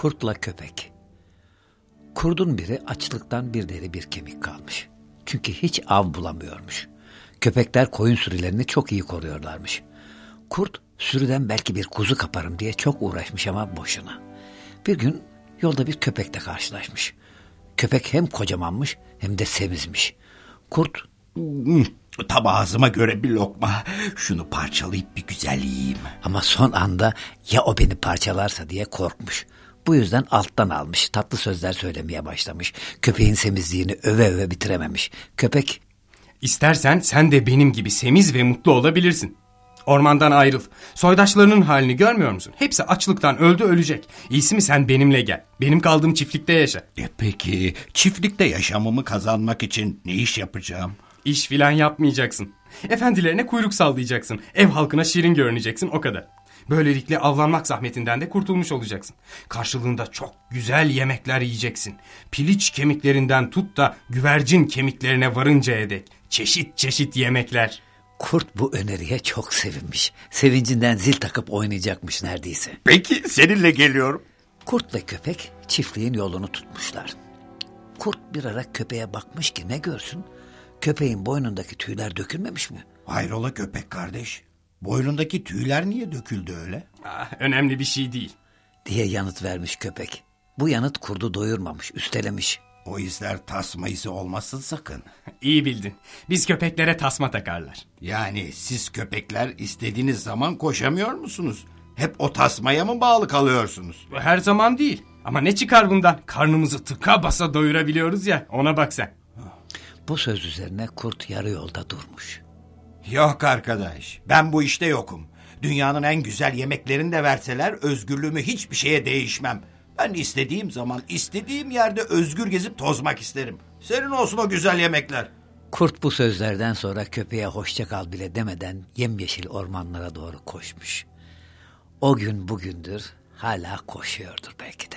Kurtla köpek. Kurdun biri açlıktan bir deri bir kemik kalmış. Çünkü hiç av bulamıyormuş. Köpekler koyun sürülerini çok iyi koruyorlarmış. Kurt sürüden belki bir kuzu kaparım diye çok uğraşmış ama boşuna. Bir gün yolda bir köpekle karşılaşmış. Köpek hem kocamanmış hem de semizmiş. Kurt Hmm, Tam ağzıma göre bir lokma. Şunu parçalayıp bir güzel yiyeyim. ama son anda ya o beni parçalarsa diye korkmuş. Bu yüzden alttan almış, tatlı sözler söylemeye başlamış. Köpeğin semizliğini öve öve bitirememiş. Köpek İstersen sen de benim gibi semiz ve mutlu olabilirsin. Ormandan ayrıl. Soydaşlarının halini görmüyor musun? Hepsi açlıktan öldü ölecek. İyisi mi sen benimle gel. Benim kaldığım çiftlikte yaşa. E peki çiftlikte yaşamımı kazanmak için ne iş yapacağım? İş filan yapmayacaksın. Efendilerine kuyruk sallayacaksın. Ev halkına şirin görüneceksin o kadar. Böylelikle avlanmak zahmetinden de kurtulmuş olacaksın. Karşılığında çok güzel yemekler yiyeceksin. Piliç kemiklerinden tut da güvercin kemiklerine varıncaya dek. Çeşit çeşit yemekler. Kurt bu öneriye çok sevinmiş. Sevincinden zil takıp oynayacakmış neredeyse. Peki seninle geliyorum. Kurt ve köpek çiftliğin yolunu tutmuşlar. Kurt bir ara köpeğe bakmış ki ne görsün? Köpeğin boynundaki tüyler dökülmemiş mi? Hayrola köpek kardeş? Boynundaki tüyler niye döküldü öyle? Ah, önemli bir şey değil. diye yanıt vermiş köpek. Bu yanıt kurdu doyurmamış, üstelemiş. O izler tasma izi olmasın sakın. İyi bildin. Biz köpeklere tasma takarlar. Yani siz köpekler istediğiniz zaman koşamıyor musunuz? Hep o tasmaya mı bağlı kalıyorsunuz? Her zaman değil. Ama ne çıkar bundan? Karnımızı tıka basa doyurabiliyoruz ya. Ona bak sen. Bu söz üzerine kurt yarı yolda durmuş. Yok arkadaş, ben bu işte yokum. Dünyanın en güzel yemeklerini de verseler özgürlüğümü hiçbir şeye değişmem. Ben istediğim zaman istediğim yerde özgür gezip tozmak isterim. Senin olsun o güzel yemekler. Kurt bu sözlerden sonra köpeğe hoşça kal bile demeden yemyeşil ormanlara doğru koşmuş. O gün bugündür hala koşuyordur belki de.